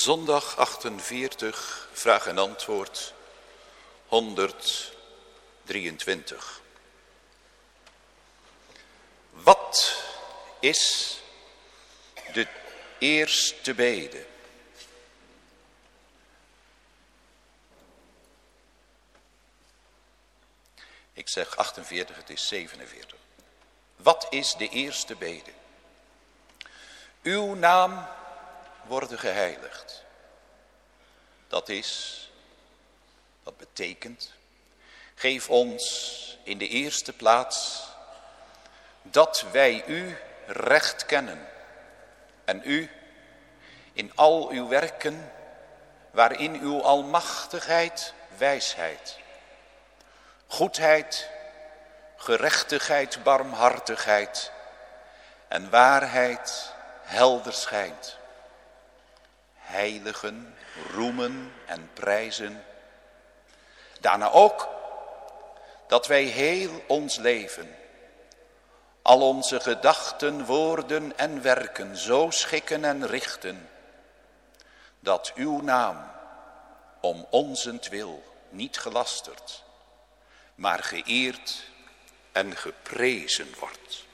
Zondag 48, vraag en antwoord 123. Wat is de eerste bede? Ik zeg 48, het is 47. Wat is de eerste bede? Uw naam worden geheiligd. Dat is, dat betekent, geef ons in de eerste plaats dat wij u recht kennen en u in al uw werken waarin uw almachtigheid, wijsheid, goedheid, gerechtigheid, barmhartigheid en waarheid helder schijnt heiligen, roemen en prijzen. Daarna ook dat wij heel ons leven, al onze gedachten, woorden en werken zo schikken en richten, dat uw naam om onzentwil niet gelasterd, maar geëerd en geprezen wordt.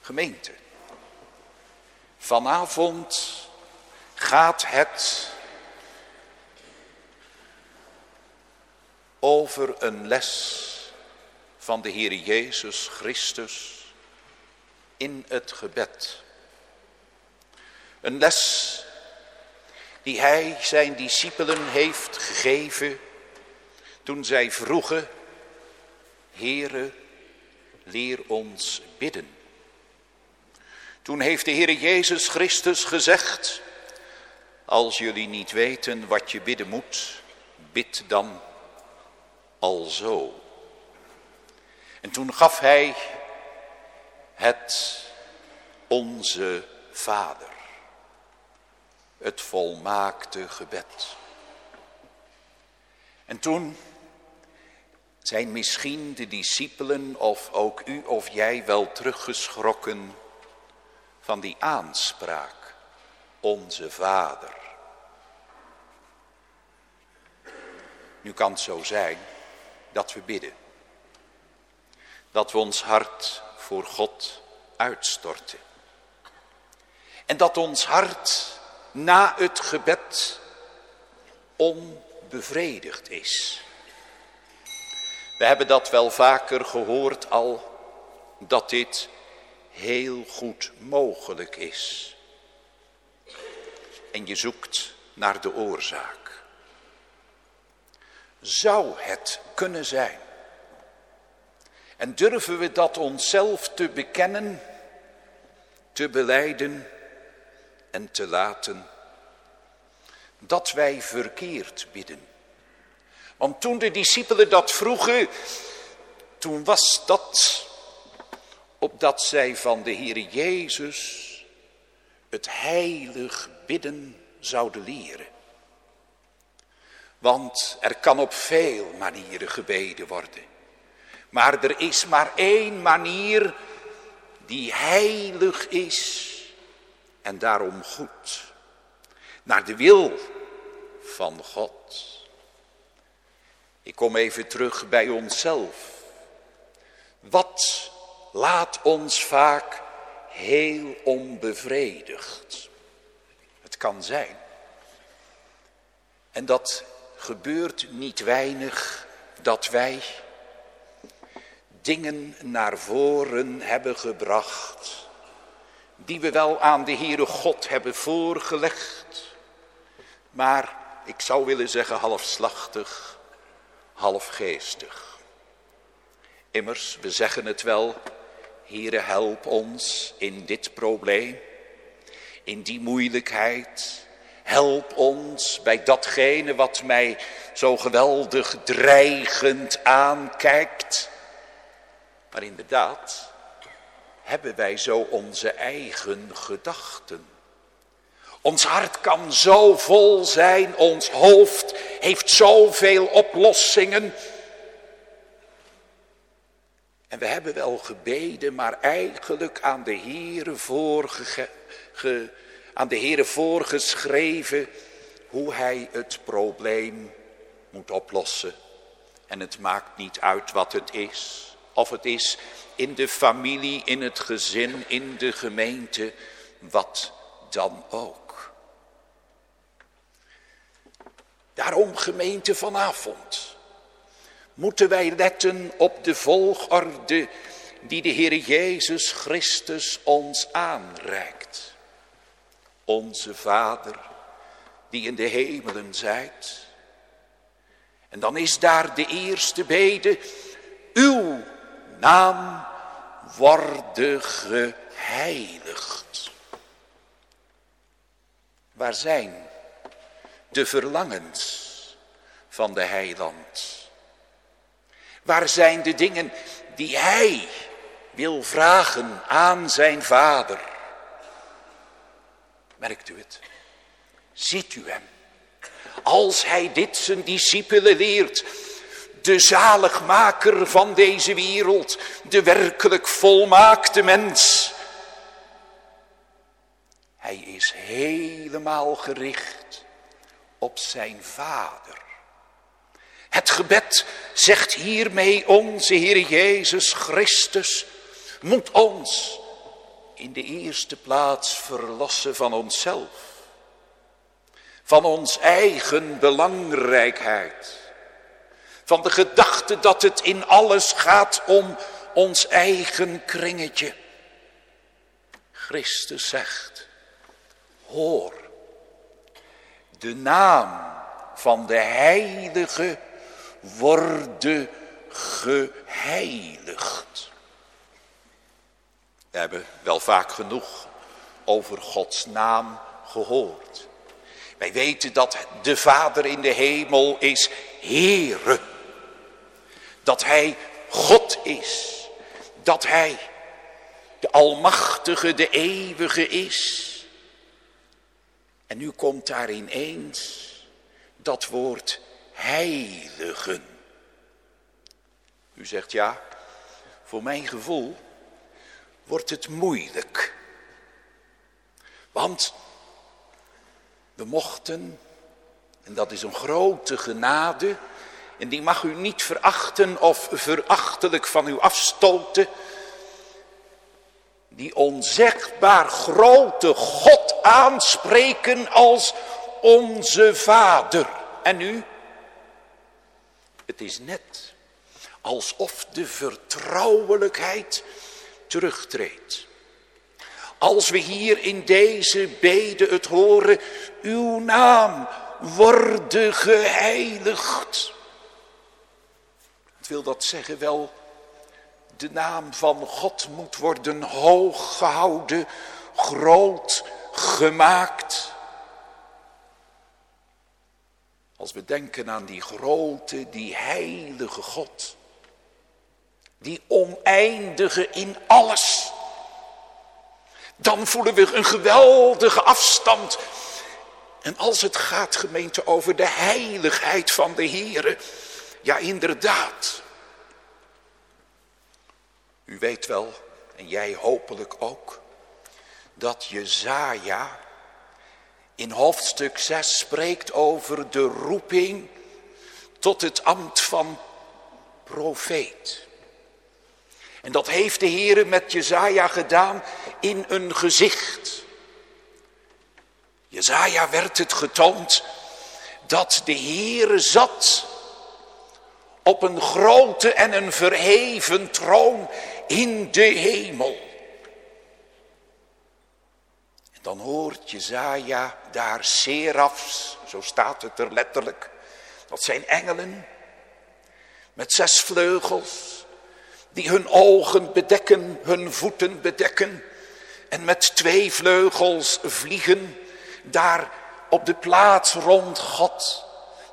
Gemeente. Vanavond gaat het over een les van de Heer Jezus Christus in het gebed. Een les die hij zijn discipelen heeft gegeven toen zij vroegen, Heere, leer ons bidden. Toen heeft de Heer Jezus Christus gezegd, als jullie niet weten wat je bidden moet, bid dan alzo. En toen gaf hij het onze Vader, het volmaakte gebed. En toen zijn misschien de discipelen of ook u of jij wel teruggeschrokken van die aanspraak, onze Vader. Nu kan het zo zijn dat we bidden. Dat we ons hart voor God uitstorten. En dat ons hart na het gebed onbevredigd is. We hebben dat wel vaker gehoord al, dat dit heel goed mogelijk is. En je zoekt naar de oorzaak. Zou het kunnen zijn? En durven we dat onszelf te bekennen, te beleiden en te laten? Dat wij verkeerd bidden. Want toen de discipelen dat vroegen, toen was dat opdat zij van de Heer Jezus het heilig bidden zouden leren. Want er kan op veel manieren gebeden worden. Maar er is maar één manier die heilig is en daarom goed. Naar de wil van God. Ik kom even terug bij onszelf. Wat laat ons vaak heel onbevredigd. Het kan zijn. En dat gebeurt niet weinig dat wij dingen naar voren hebben gebracht die we wel aan de Heere God hebben voorgelegd, maar ik zou willen zeggen halfslachtig, halfgeestig. Immers, we zeggen het wel, Heere, help ons in dit probleem, in die moeilijkheid. Help ons bij datgene wat mij zo geweldig dreigend aankijkt. Maar inderdaad, hebben wij zo onze eigen gedachten. Ons hart kan zo vol zijn, ons hoofd heeft zoveel oplossingen. En we hebben wel gebeden, maar eigenlijk aan de Heere aan de voorgeschreven hoe hij het probleem moet oplossen. En het maakt niet uit wat het is. Of het is in de familie, in het gezin, in de gemeente, wat dan ook. Daarom gemeente vanavond moeten wij letten op de volgorde die de Heer Jezus Christus ons aanreikt. Onze Vader die in de hemelen zijt. En dan is daar de eerste bede, uw naam worden geheiligd. Waar zijn de verlangens van de heiland? Waar zijn de dingen die hij wil vragen aan zijn vader? Merkt u het? Ziet u hem? Als hij dit zijn discipelen leert, de zaligmaker van deze wereld, de werkelijk volmaakte mens. Hij is helemaal gericht op zijn vader. Het gebed zegt hiermee onze Heer Jezus Christus moet ons in de eerste plaats verlossen van onszelf. Van ons eigen belangrijkheid. Van de gedachte dat het in alles gaat om ons eigen kringetje. Christus zegt, hoor, de naam van de heilige worden geheiligd. We hebben wel vaak genoeg over Gods naam gehoord. Wij weten dat de Vader in de hemel is Heere. Dat Hij God is. Dat Hij de Almachtige, de Eeuwige is. En nu komt daar ineens dat woord heiligen. U zegt ja, voor mijn gevoel wordt het moeilijk. Want we mochten, en dat is een grote genade, en die mag u niet verachten of verachtelijk van u afstoten, die onzegbaar grote God aanspreken als onze Vader. En nu? Het is net alsof de vertrouwelijkheid terugtreedt. Als we hier in deze bede het horen, uw naam worden geheiligd. Het wil dat zeggen wel, de naam van God moet worden hoog gehouden, groot gemaakt. Als we denken aan die grote, die heilige God. Die oneindige in alles. Dan voelen we een geweldige afstand. En als het gaat gemeente over de heiligheid van de Here. Ja inderdaad. U weet wel, en jij hopelijk ook, dat Jezaja in hoofdstuk 6 spreekt over de roeping tot het ambt van profeet. En dat heeft de Heer met Jezaja gedaan in een gezicht. Jezaja werd het getoond dat de Heere zat op een grote en een verheven troon in de hemel. En dan hoort Jezaja daar serafs, zo staat het er letterlijk. Dat zijn engelen met zes vleugels die hun ogen bedekken, hun voeten bedekken en met twee vleugels vliegen daar op de plaats rond God.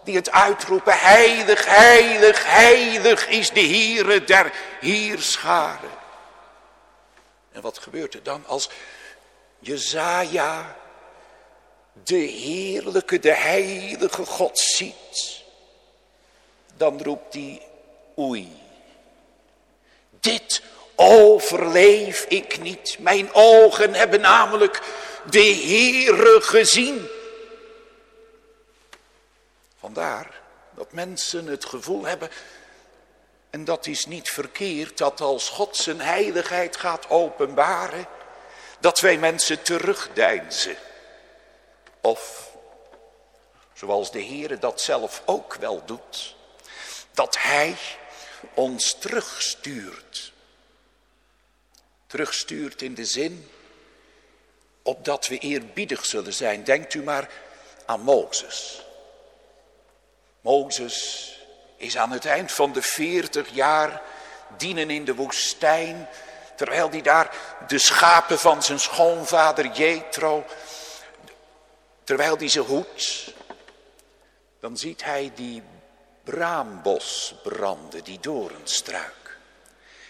Die het uitroepen, heilig, heilig, heilig is de Heere der Heerscharen. En wat gebeurt er dan als Jezaja de heerlijke, de heilige God ziet? Dan roept hij, oei, dit overleef ik niet. Mijn ogen hebben namelijk de Heere gezien. Vandaar dat mensen het gevoel hebben, en dat is niet verkeerd, dat als God zijn heiligheid gaat openbaren, dat wij mensen terugdeinzen. Of, zoals de Heere dat zelf ook wel doet, dat Hij ons terugstuurt. Terugstuurt in de zin, opdat we eerbiedig zullen zijn. Denkt u maar aan Mozes. Mozes is aan het eind van de veertig jaar dienen in de woestijn, terwijl hij daar de schapen van zijn schoonvader Jethro, terwijl hij ze hoedt, dan ziet hij die braambos branden, die doornstruik.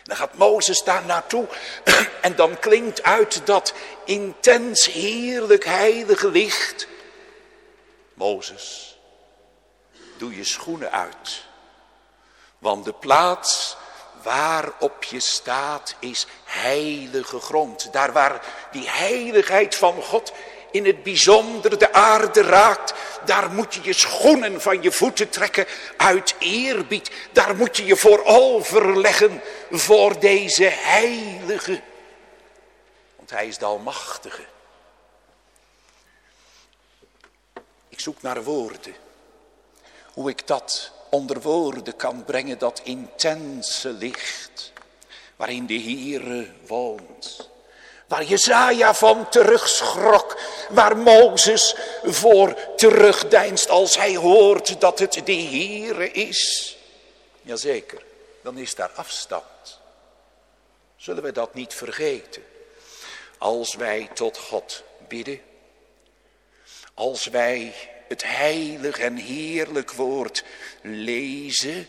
Dan gaat Mozes daar naartoe en dan klinkt uit dat intens heerlijk heilige licht. Mozes, doe je schoenen uit. Want de plaats waarop je staat is heilige grond. Daar waar die heiligheid van God in het bijzonder de aarde raakt, daar moet je je schoenen van je voeten trekken uit eerbied. Daar moet je je voor overleggen voor deze heilige. Want hij is de Almachtige. Ik zoek naar woorden. Hoe ik dat onder woorden kan brengen, dat intense licht waarin de Heere woont. Waar Jezaja van terugschrok, waar Mozes voor terugdeinst als hij hoort dat het de Heere is. Jazeker, dan is daar afstand. Zullen we dat niet vergeten? Als wij tot God bidden, als wij het heilig en heerlijk woord lezen.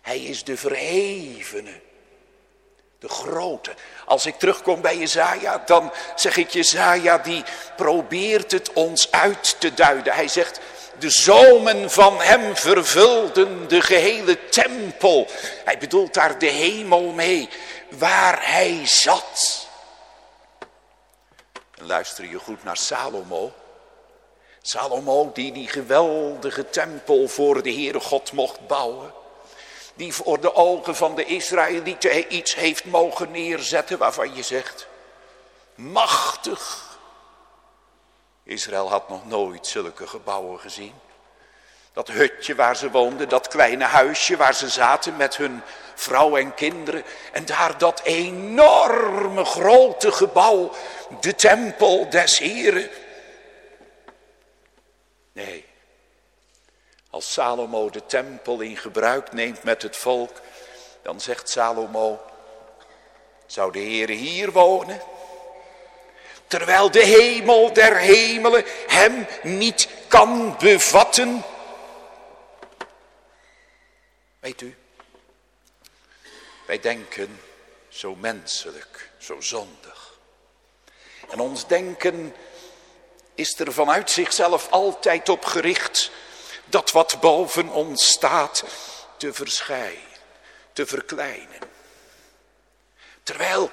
Hij is de verhevene, de grote. Als ik terugkom bij Jezaja, dan zeg ik Jezaja die probeert het ons uit te duiden. Hij zegt, de zomen van hem vervulden de gehele tempel. Hij bedoelt daar de hemel mee, waar hij zat. luister je goed naar Salomo. Salomo die die geweldige tempel voor de Heere God mocht bouwen. Die voor de ogen van de Israëlieten iets heeft mogen neerzetten waarvan je zegt, machtig. Israël had nog nooit zulke gebouwen gezien. Dat hutje waar ze woonden, dat kleine huisje waar ze zaten met hun vrouw en kinderen. En daar dat enorme grote gebouw, de tempel des Heren. Nee. Als Salomo de tempel in gebruik neemt met het volk, dan zegt Salomo, zou de Heer hier wonen? Terwijl de hemel der hemelen hem niet kan bevatten. Weet u, wij denken zo menselijk, zo zondig. En ons denken is er vanuit zichzelf altijd op gericht dat wat boven ons staat te verschijnen, te verkleinen. Terwijl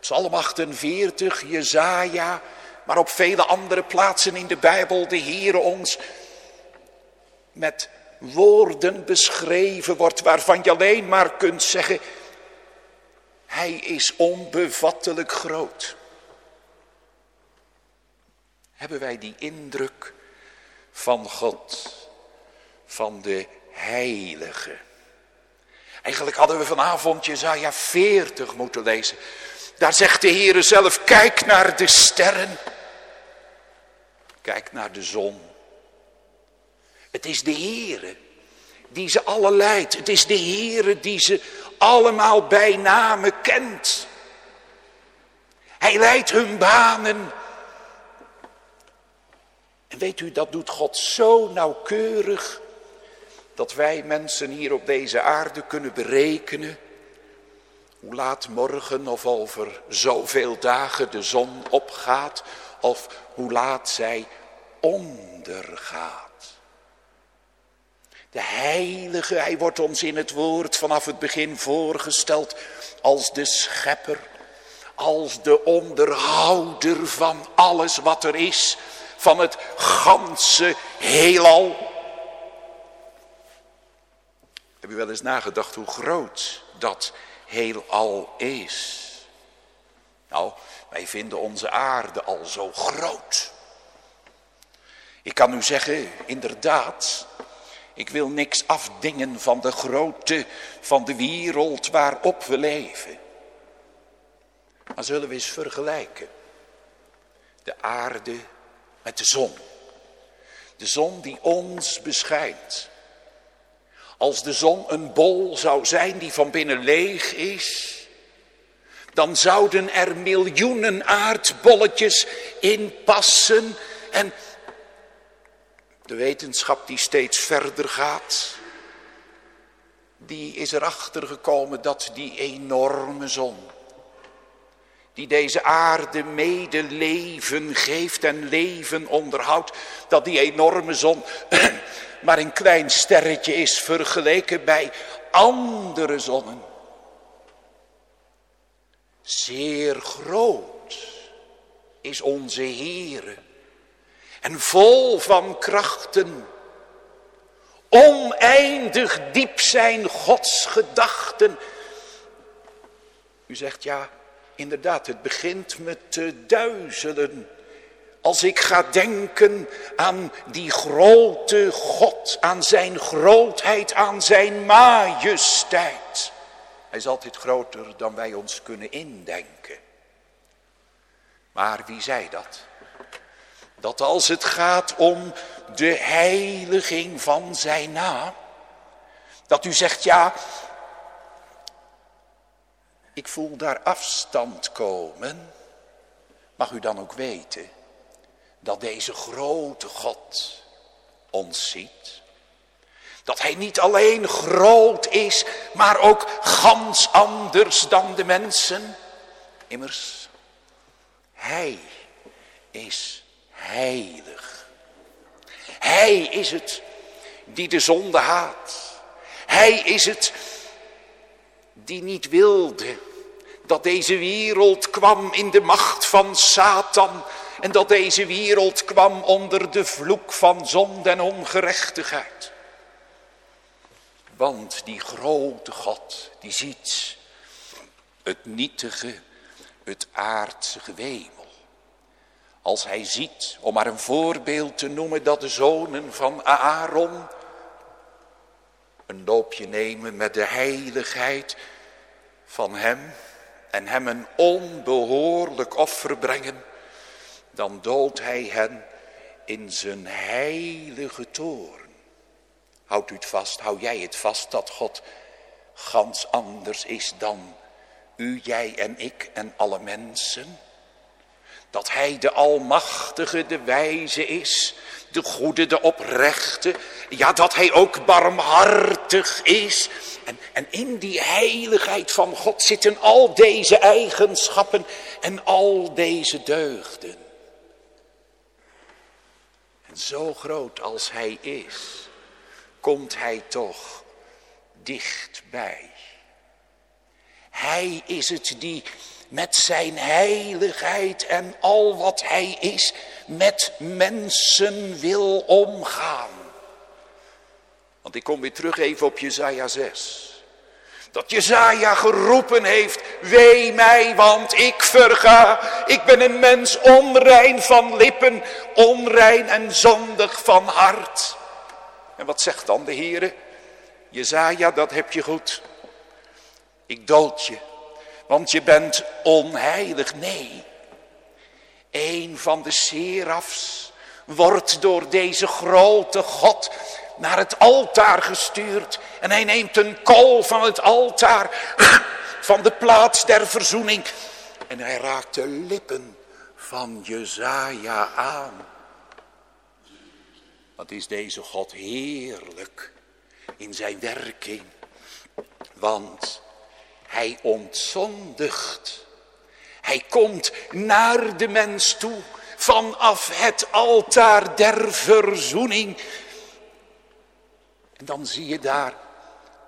Psalm 48, Jezaja, maar op vele andere plaatsen in de Bijbel de Heer ons met woorden beschreven wordt waarvan je alleen maar kunt zeggen, hij is onbevattelijk groot hebben wij die indruk van God, van de Heilige. Eigenlijk hadden we vanavond Jezaja 40 moeten lezen. Daar zegt de Heere zelf, kijk naar de sterren. Kijk naar de zon. Het is de Heere die ze alle leidt. Het is de Heere die ze allemaal bij name kent. Hij leidt hun banen en weet u, dat doet God zo nauwkeurig dat wij mensen hier op deze aarde kunnen berekenen hoe laat morgen of over zoveel dagen de zon opgaat of hoe laat zij ondergaat. De heilige, hij wordt ons in het woord vanaf het begin voorgesteld als de schepper, als de onderhouder van alles wat er is, van het ganse heelal. Heb je wel eens nagedacht hoe groot dat heelal is? Nou, wij vinden onze aarde al zo groot. Ik kan u zeggen, inderdaad, ik wil niks afdingen van de grootte van de wereld waarop we leven. Maar zullen we eens vergelijken. De aarde met de zon. De zon die ons beschijnt. Als de zon een bol zou zijn die van binnen leeg is, dan zouden er miljoenen aardbolletjes in passen en de wetenschap die steeds verder gaat, die is erachter gekomen dat die enorme zon, die deze aarde mede leven geeft en leven onderhoudt, dat die enorme zon maar een klein sterretje is vergeleken bij andere zonnen. Zeer groot is onze Heere en vol van krachten. Oneindig diep zijn Gods gedachten. U zegt ja, inderdaad, het begint me te duizelen. Als ik ga denken aan die grote God, aan zijn grootheid, aan zijn majesteit. Hij is altijd groter dan wij ons kunnen indenken. Maar wie zei dat? Dat als het gaat om de heiliging van zijn naam, dat u zegt ja, ik voel daar afstand komen, mag u dan ook weten dat deze grote God ons ziet. Dat hij niet alleen groot is, maar ook gans anders dan de mensen. Immers, hij is heilig. Hij is het die de zonde haat. Hij is het die niet wilde dat deze wereld kwam in de macht van Satan en dat deze wereld kwam onder de vloek van zonde en ongerechtigheid. Want die grote God, die ziet het nietige, het aardse gewemel. Als hij ziet, om maar een voorbeeld te noemen, dat de zonen van Aaron een loopje nemen met de heiligheid van hem en hem een onbehoorlijk offer brengen, dan doodt hij hen in zijn heilige toren. Houdt u het vast, hou jij het vast dat God gans anders is dan u, jij en ik en alle mensen? Dat hij de almachtige, de wijze is, de goede, de oprechte. Ja, dat hij ook barmhartig is. En, en in die heiligheid van God zitten al deze eigenschappen en al deze deugden. En zo groot als hij is, komt hij toch dichtbij. Hij is het die met zijn heiligheid en al wat hij is, met mensen wil omgaan. Want ik kom weer terug even op Jezaja 6. Dat Jezaja geroepen heeft, wee mij, want ik verga. Ik ben een mens onrein van lippen, onrein en zondig van hart. En wat zegt dan de Heere? Jezaja, dat heb je goed. Ik dood je, want je bent onheilig. Nee, een van de serafs wordt door deze grote God naar het altaar gestuurd. En hij neemt een kool van het altaar, van de plaats der verzoening. En hij raakt de lippen van Jezaja aan. Wat is deze God heerlijk in zijn werking. Want hij ontzondigt. Hij komt naar de mens toe vanaf het altaar der verzoening. En dan zie je daar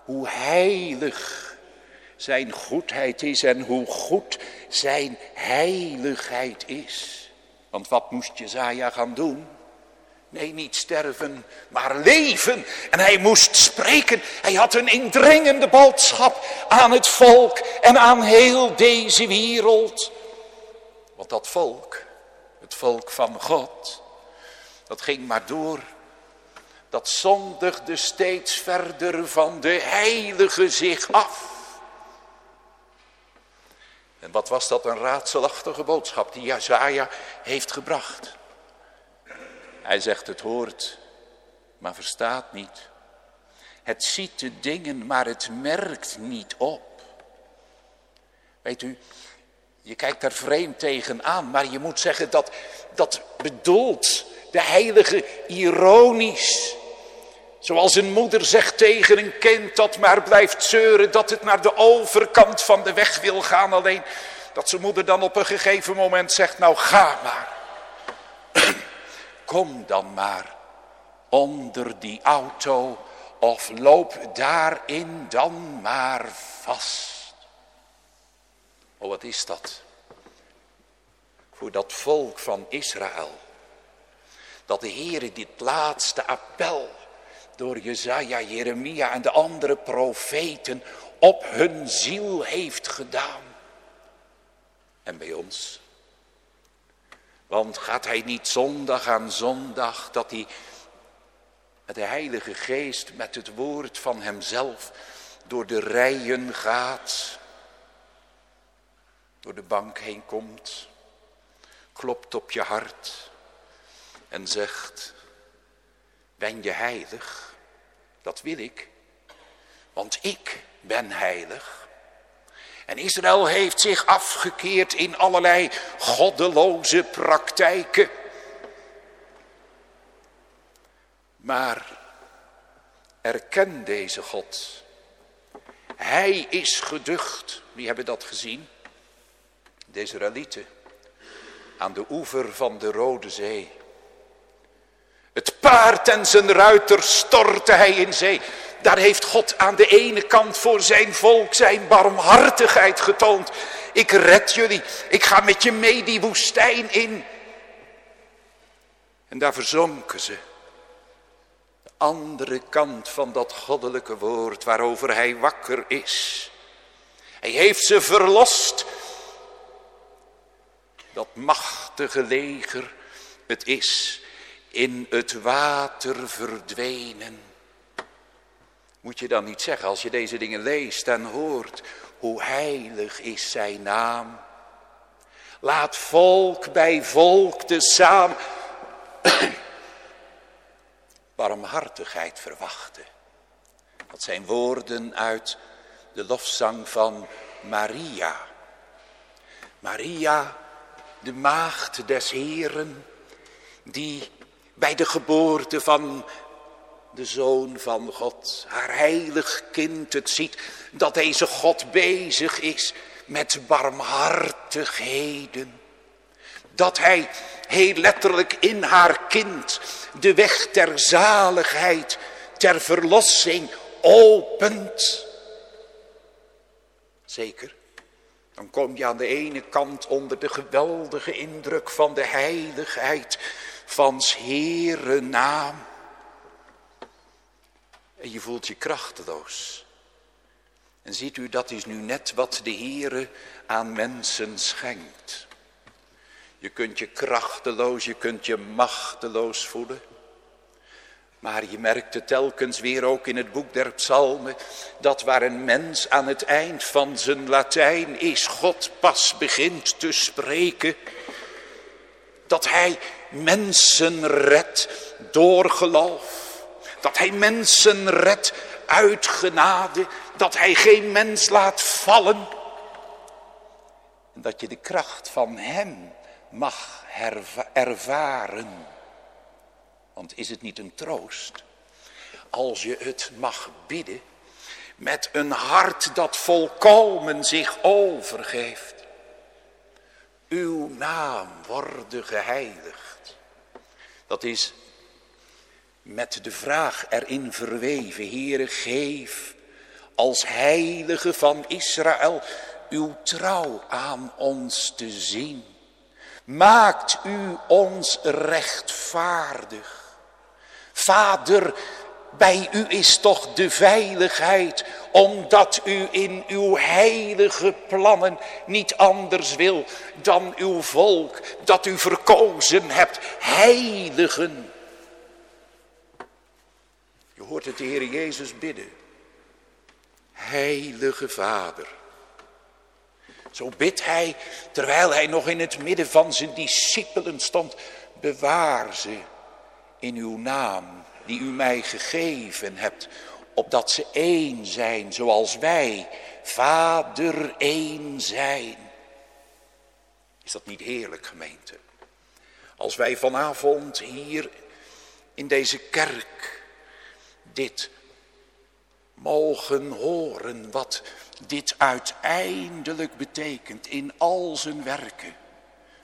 hoe heilig zijn goedheid is en hoe goed zijn heiligheid is. Want wat moest Jezaja gaan doen? Nee, niet sterven, maar leven. En hij moest spreken. Hij had een indringende boodschap aan het volk en aan heel deze wereld. Want dat volk, het volk van God, dat ging maar door. Dat zondigde steeds verder van de heilige zich af. En wat was dat een raadselachtige boodschap die Jezaja heeft gebracht. Hij zegt het hoort, maar verstaat niet. Het ziet de dingen, maar het merkt niet op. Weet u, je kijkt er vreemd tegenaan, maar je moet zeggen dat dat bedoelt de heilige ironisch. Zoals een moeder zegt tegen een kind dat maar blijft zeuren dat het naar de overkant van de weg wil gaan. Alleen dat zijn moeder dan op een gegeven moment zegt, nou ga maar. Kom dan maar onder die auto of loop daarin dan maar vast. Oh, wat is dat? Voor dat volk van Israël. Dat de Heere dit laatste appel door Jezaja, Jeremia en de andere profeten op hun ziel heeft gedaan. En bij ons. Want gaat hij niet zondag aan zondag dat hij met de Heilige Geest, met het woord van hemzelf door de rijen gaat, door de bank heen komt, klopt op je hart en zegt, ben je heilig? Dat wil ik, want ik ben heilig. En Israël heeft zich afgekeerd in allerlei goddeloze praktijken. Maar erken deze God. Hij is geducht. Wie hebben dat gezien? De Israëlieten. Aan de oever van de Rode Zee. Het paard en zijn ruiter stortte hij in zee. Daar heeft God aan de ene kant voor zijn volk zijn barmhartigheid getoond. Ik red jullie, ik ga met je mee die woestijn in. En daar verzonken ze. De andere kant van dat goddelijke woord waarover hij wakker is. Hij heeft ze verlost. Dat machtige leger, het is in het water verdwenen. Moet je dan niet zeggen als je deze dingen leest en hoort, hoe heilig is zijn naam. Laat volk bij volk te samen barmhartigheid verwachten. Dat zijn woorden uit de lofzang van Maria. Maria, de maagd des Heren, die bij de geboorte van de Zoon van God, haar heilig kind, het ziet dat deze God bezig is met barmhartigheden. Dat hij heel letterlijk in haar kind de weg ter zaligheid, ter verlossing opent. Zeker, dan kom je aan de ene kant onder de geweldige indruk van de heiligheid van Heere naam. Je voelt je krachteloos. En ziet u, dat is nu net wat de Heere aan mensen schenkt. Je kunt je krachteloos, je kunt je machteloos voelen. Maar je merkt het telkens weer ook in het boek der psalmen, dat waar een mens aan het eind van zijn Latijn is, God pas begint te spreken, dat hij mensen redt door geloof. Dat hij mensen redt uit genade. Dat hij geen mens laat vallen. En dat je de kracht van hem mag ervaren. Want is het niet een troost als je het mag bidden met een hart dat volkomen zich overgeeft. Uw naam worden geheiligd. Dat is met de vraag erin verweven, Heere, geef als heilige van Israël, uw trouw aan ons te zien. Maakt u ons rechtvaardig. Vader, bij u is toch de veiligheid, omdat u in uw heilige plannen niet anders wil dan uw volk dat u verkozen hebt, heiligen. Je hoort het de Heer Jezus bidden. Heilige Vader. Zo bidt hij, terwijl hij nog in het midden van zijn discipelen stond, bewaar ze in uw naam die u mij gegeven hebt, opdat ze één zijn zoals wij, Vader één zijn. Is dat niet heerlijk gemeente? Als wij vanavond hier in deze kerk dit mogen horen, wat dit uiteindelijk betekent in al zijn werken.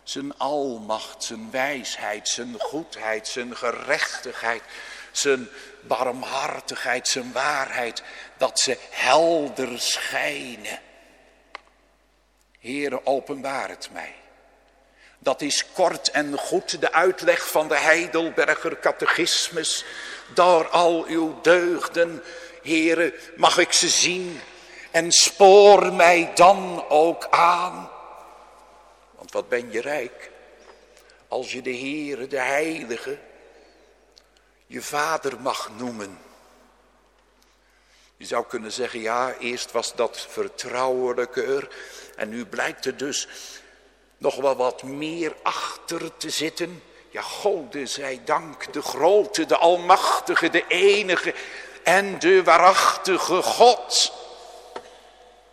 Zijn almacht, zijn wijsheid, zijn goedheid, zijn gerechtigheid, zijn barmhartigheid, zijn waarheid, dat ze helder schijnen. Heere, openbaar het mij. Dat is kort en goed de uitleg van de Heidelberger catechismus. Door al uw deugden, Heere, mag ik ze zien en spoor mij dan ook aan. Want wat ben je rijk als je de Heere, de Heilige, je vader mag noemen. Je zou kunnen zeggen, ja, eerst was dat vertrouwelijker en nu blijkt er dus nog wel wat meer achter te zitten. Ja, Gode zij dank, de grote, de almachtige, de enige en de waarachtige God.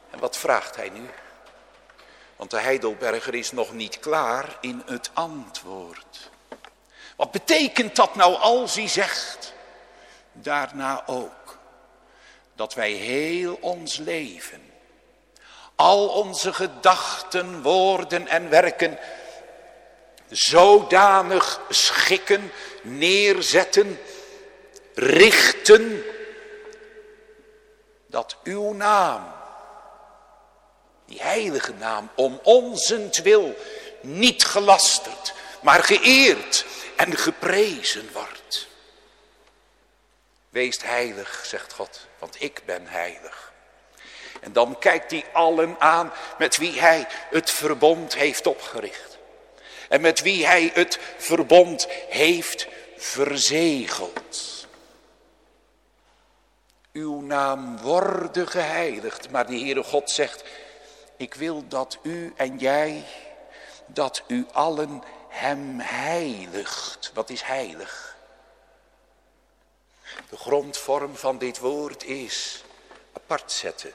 En wat vraagt hij nu? Want de Heidelberger is nog niet klaar in het antwoord. Wat betekent dat nou als hij zegt, daarna ook, dat wij heel ons leven, al onze gedachten, woorden en werken, zodanig schikken, neerzetten, richten, dat uw naam, die heilige naam, om onzentwil niet gelasterd, maar geëerd en geprezen wordt. Wees heilig, zegt God, want ik ben heilig. En dan kijkt hij allen aan met wie hij het verbond heeft opgericht. En met wie hij het verbond heeft verzegeld. Uw naam worden geheiligd. Maar de Heere God zegt, ik wil dat u en jij, dat u allen hem heiligt. Wat is heilig? De grondvorm van dit woord is apart zetten.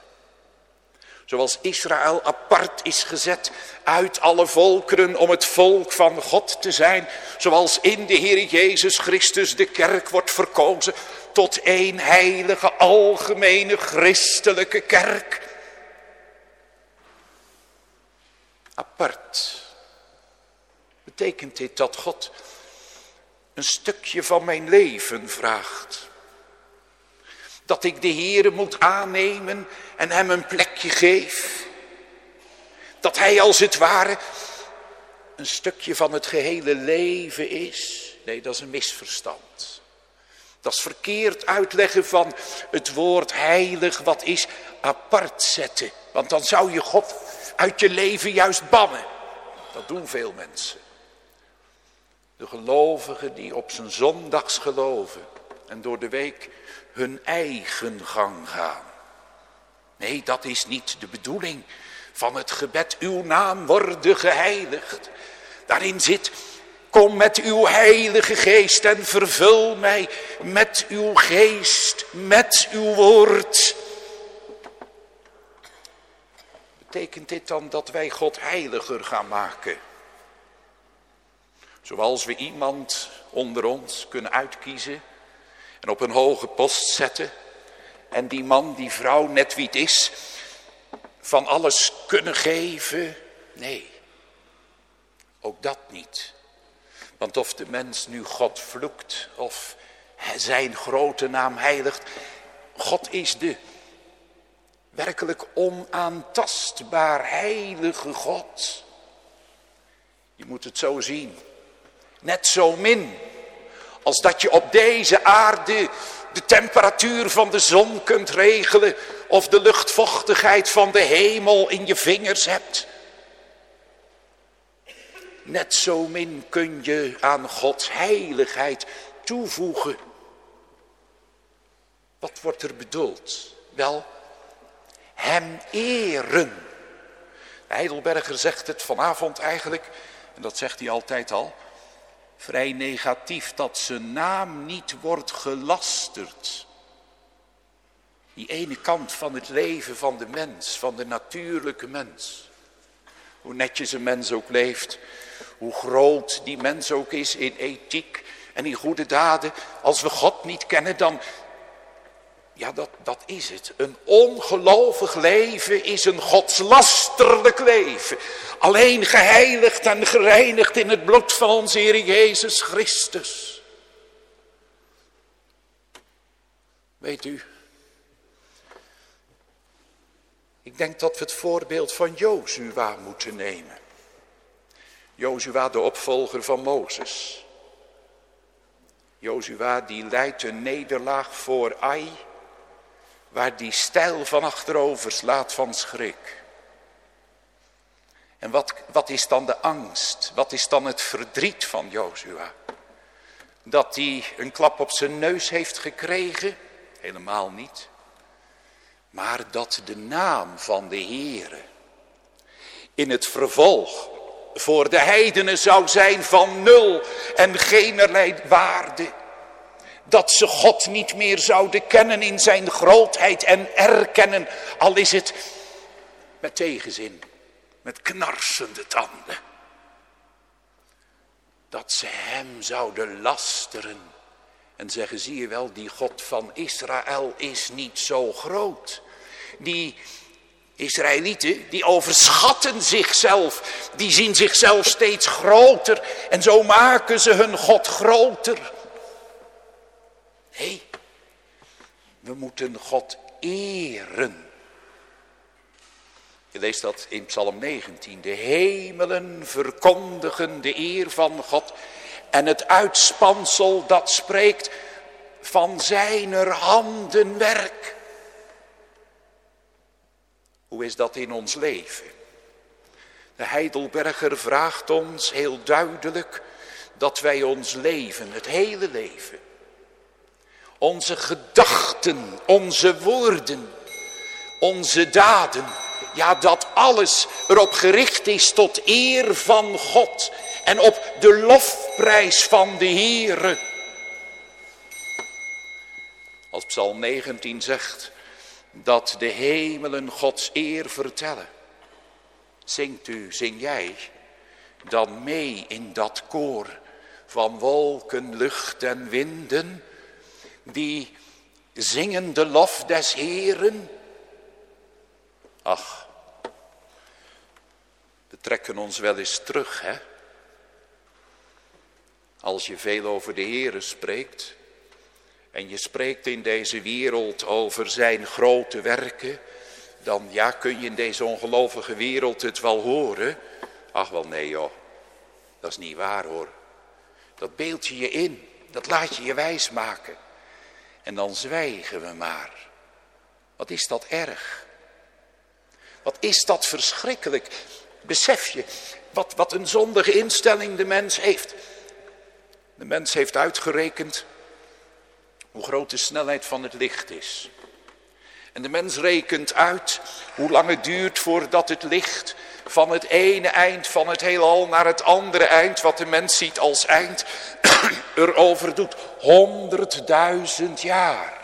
Zoals Israël apart is gezet uit alle volkeren om het volk van God te zijn. Zoals in de Heer Jezus Christus de kerk wordt verkozen tot één heilige algemene christelijke kerk. Apart betekent dit dat God een stukje van mijn leven vraagt. Dat ik de Heere moet aannemen en hem een plekje geef. Dat hij als het ware een stukje van het gehele leven is. Nee, dat is een misverstand. Dat is verkeerd uitleggen van het woord heilig, wat is apart zetten. Want dan zou je God uit je leven juist bannen. Dat doen veel mensen. De gelovigen die op zijn zondags geloven en door de week hun eigen gang gaan. Nee, dat is niet de bedoeling van het gebed. Uw naam worden geheiligd. Daarin zit, kom met uw heilige geest en vervul mij met uw geest, met uw woord. Betekent dit dan dat wij God heiliger gaan maken? Zoals we iemand onder ons kunnen uitkiezen en op een hoge post zetten. En die man, die vrouw, net wie het is, van alles kunnen geven. Nee, ook dat niet. Want of de mens nu God vloekt of zijn grote naam heiligt. God is de werkelijk onaantastbaar heilige God. Je moet het zo zien. Net zo min als dat je op deze aarde de temperatuur van de zon kunt regelen of de luchtvochtigheid van de hemel in je vingers hebt. Net zo min kun je aan Gods heiligheid toevoegen. Wat wordt er bedoeld? Wel, hem eren. Heidelberger zegt het vanavond eigenlijk, en dat zegt hij altijd al, vrij negatief, dat zijn naam niet wordt gelasterd. Die ene kant van het leven van de mens, van de natuurlijke mens. Hoe netjes een mens ook leeft, hoe groot die mens ook is in ethiek en in goede daden. Als we God niet kennen, dan, ja, dat, dat is het. Een ongelovig leven is een leven. Alleen geheiligd en gereinigd in het bloed van onze Heer Jezus Christus. Weet u, ik denk dat we het voorbeeld van Jozua moeten nemen. Jozua, de opvolger van Mozes. Jozua die leidt een nederlaag voor Ai waar die stijl van achterover slaat van schrik. En wat, wat is dan de angst? Wat is dan het verdriet van Jozua? Dat hij een klap op zijn neus heeft gekregen? Helemaal niet. Maar dat de naam van de Heere in het vervolg voor de heidenen zou zijn van nul en geen waarde dat ze God niet meer zouden kennen in zijn grootheid en erkennen, al is het met tegenzin, met knarsende tanden. Dat ze hem zouden lasteren en zeggen, zie je wel, die God van Israël is niet zo groot. Die Israëlieten, die overschatten zichzelf, die zien zichzelf steeds groter en zo maken ze hun God groter. Nee, we moeten God eren. Je leest dat in Psalm 19. De hemelen verkondigen de eer van God. En het uitspansel dat spreekt van zijner handen werk. Hoe is dat in ons leven? De Heidelberger vraagt ons heel duidelijk dat wij ons leven, het hele leven, onze gedachten, onze woorden, onze daden. Ja, dat alles erop gericht is tot eer van God en op de lofprijs van de Heere. Als Psalm 19 zegt dat de hemelen Gods eer vertellen. Zingt u, zing jij dan mee in dat koor van wolken, lucht en winden die zingen de lof des Heren. Ach, we trekken ons wel eens terug, hè. Als je veel over de Heren spreekt en je spreekt in deze wereld over zijn grote werken, dan ja, kun je in deze ongelovige wereld het wel horen. Ach wel nee joh, dat is niet waar hoor. Dat beeld je je in, dat laat je je wijs maken. En dan zwijgen we maar. Wat is dat erg? Wat is dat verschrikkelijk? Besef je wat, wat een zondige instelling de mens heeft. De mens heeft uitgerekend hoe groot de snelheid van het licht is. En de mens rekent uit hoe lang het duurt voordat het licht van het ene eind van het heelal naar het andere eind, wat de mens ziet als eind, erover doet. Honderdduizend jaar.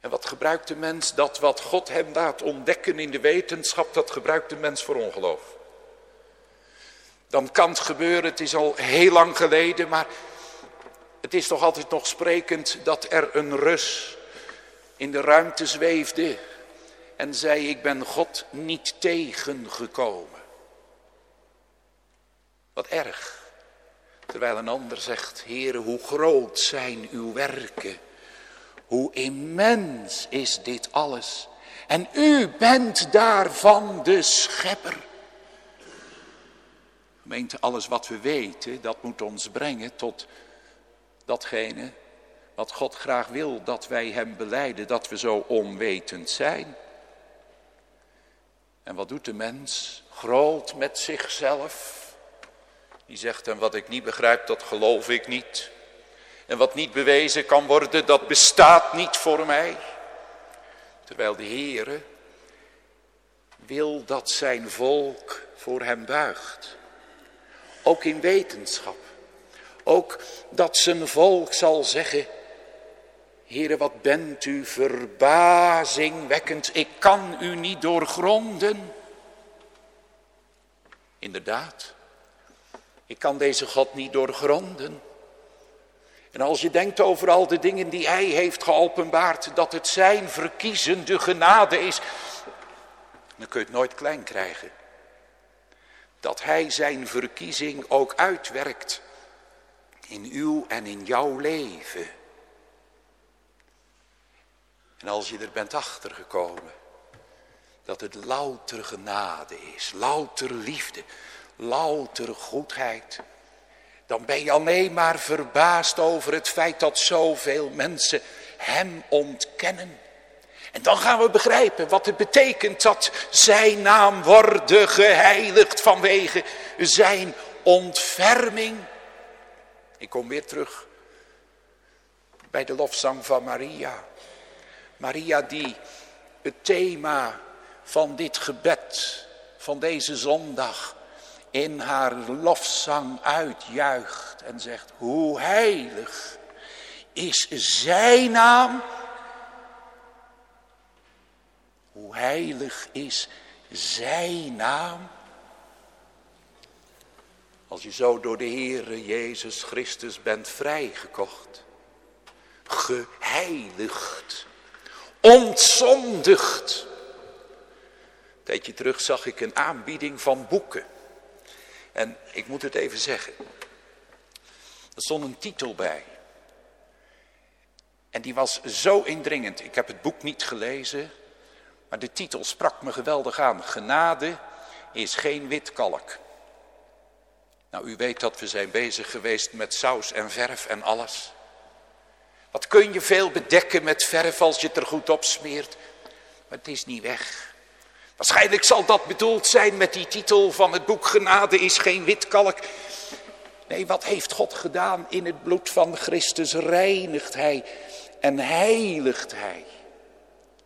En wat gebruikt de mens? Dat wat God hem laat ontdekken in de wetenschap, dat gebruikt de mens voor ongeloof. Dan kan het gebeuren, het is al heel lang geleden, maar het is toch altijd nog sprekend dat er een rus in de ruimte zweefde en zei ik ben God niet tegengekomen. Wat erg. Terwijl een ander zegt, Heere, hoe groot zijn uw werken. Hoe immens is dit alles. En u bent daarvan de schepper. Gemeente, alles wat we weten, dat moet ons brengen tot datgene wat God graag wil, dat wij hem beleiden, dat we zo onwetend zijn. En wat doet de mens? Groot met zichzelf. Die zegt, en wat ik niet begrijp, dat geloof ik niet. En wat niet bewezen kan worden, dat bestaat niet voor mij. Terwijl de Heere wil dat zijn volk voor hem buigt. Ook in wetenschap. Ook dat zijn volk zal zeggen, Heere, wat bent u verbazingwekkend, ik kan u niet doorgronden. Inderdaad, ik kan deze God niet doorgronden. En als je denkt over al de dingen die hij heeft geopenbaard, dat het zijn verkiezende genade is, dan kun je het nooit klein krijgen. Dat hij zijn verkiezing ook uitwerkt in uw en in jouw leven. En als je er bent achtergekomen dat het louter genade is, louter liefde, louter goedheid, dan ben je alleen maar verbaasd over het feit dat zoveel mensen hem ontkennen. En dan gaan we begrijpen wat het betekent dat zijn naam worden geheiligd vanwege zijn ontferming. Ik kom weer terug bij de lofzang van Maria. Maria die het thema van dit gebed, van deze zondag, in haar lofzang uitjuicht en zegt, hoe heilig is zijn naam. Hoe heilig is zijn naam. Als je zo door de Heere Jezus Christus bent vrijgekocht, geheiligd, ontzondigd. Een tijdje terug zag ik een aanbieding van boeken. En ik moet het even zeggen. Er stond een titel bij. En die was zo indringend. Ik heb het boek niet gelezen. Maar de titel sprak me geweldig aan. Genade is geen wit kalk. Nou, u weet dat we zijn bezig geweest met saus en verf en alles. Wat kun je veel bedekken met verf als je het er goed op smeert. Maar het is niet weg. Waarschijnlijk zal dat bedoeld zijn met die titel van het boek Genade is geen witkalk. Nee, wat heeft God gedaan in het bloed van Christus? Reinigt Hij en heiligt Hij.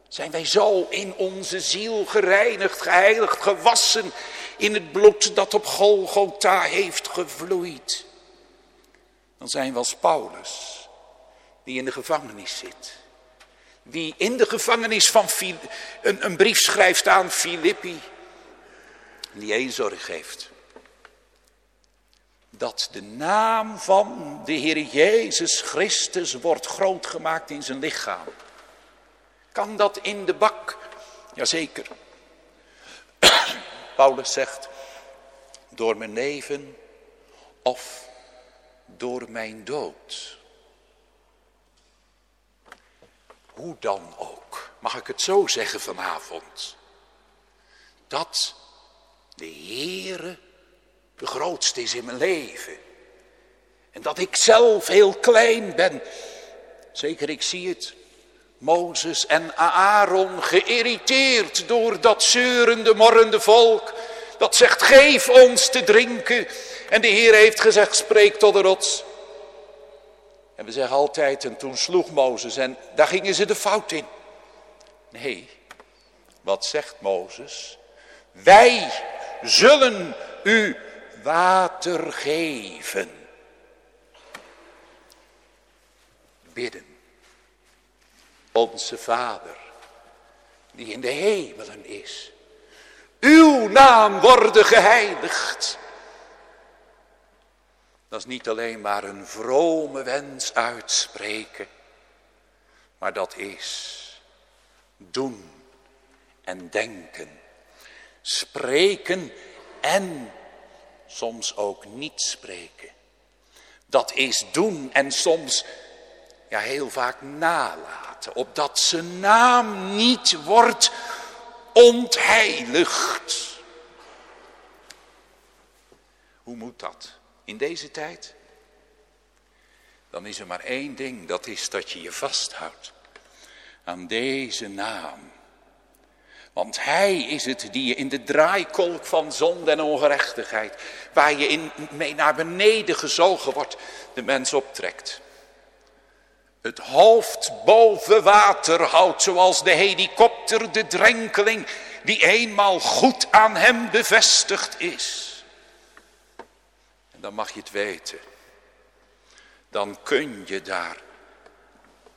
Zijn wij zo in onze ziel gereinigd, geheiligd, gewassen in het bloed dat op Golgotha heeft gevloeid. Dan zijn we als Paulus, die in de gevangenis zit die in de gevangenis van een, een brief schrijft aan Filippi. Die één zorg heeft. Dat de naam van de Heer Jezus Christus wordt groot gemaakt in zijn lichaam. Kan dat in de bak? Jazeker. Paulus zegt, door mijn leven of door mijn dood. Hoe dan ook, mag ik het zo zeggen vanavond, dat de Heere de grootste is in mijn leven. En dat ik zelf heel klein ben. Zeker, ik zie het. Mozes en Aaron geïrriteerd door dat zeurende, morrende volk. Dat zegt, geef ons te drinken. En de Heer heeft gezegd, spreek tot de rots. En we zeggen altijd, en toen sloeg Mozes en daar gingen ze de fout in. Nee, wat zegt Mozes? Wij zullen u water geven. Bidden. Onze Vader, die in de hemelen is. Uw naam worden geheiligd. Dat is niet alleen maar een vrome wens uitspreken, maar dat is doen en denken, spreken en soms ook niet spreken. Dat is doen en soms ja heel vaak nalaten, opdat zijn naam niet wordt ontheiligd. Hoe moet dat in deze tijd? Dan is er maar één ding, dat is dat je je vasthoudt aan deze naam. Want hij is het die je in de draaikolk van zonde en ongerechtigheid, waar je in, mee naar beneden gezogen wordt, de mens optrekt. Het hoofd boven water houdt, zoals de helikopter de drenkeling, die eenmaal goed aan hem bevestigd is. Dan mag je het weten. Dan kun je daar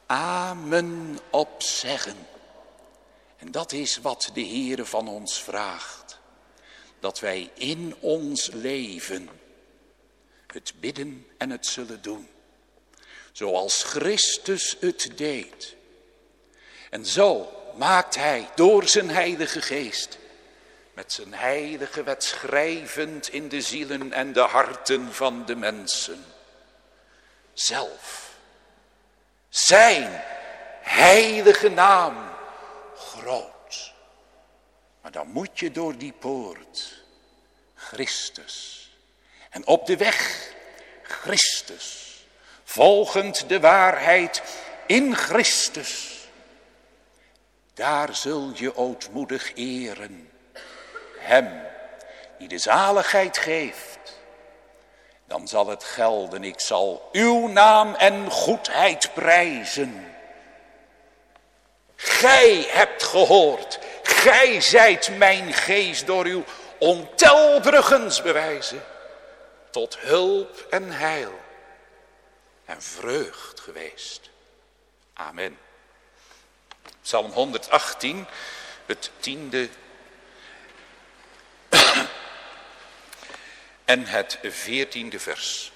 amen op zeggen. En dat is wat de Heere van ons vraagt. Dat wij in ons leven het bidden en het zullen doen. Zoals Christus het deed. En zo maakt hij door zijn heilige geest met zijn heilige wet schrijvend in de zielen en de harten van de mensen. Zelf. Zijn heilige naam groot. Maar dan moet je door die poort. Christus. En op de weg Christus. Volgend de waarheid in Christus. Daar zul je ootmoedig eren. Hem die de zaligheid geeft. Dan zal het gelden, ik zal uw naam en goedheid prijzen. Gij hebt gehoord, gij zijt mijn geest door uw ontelbare bewijzen tot hulp en heil en vreugd geweest. Amen. Psalm 118, het tiende en het veertiende vers.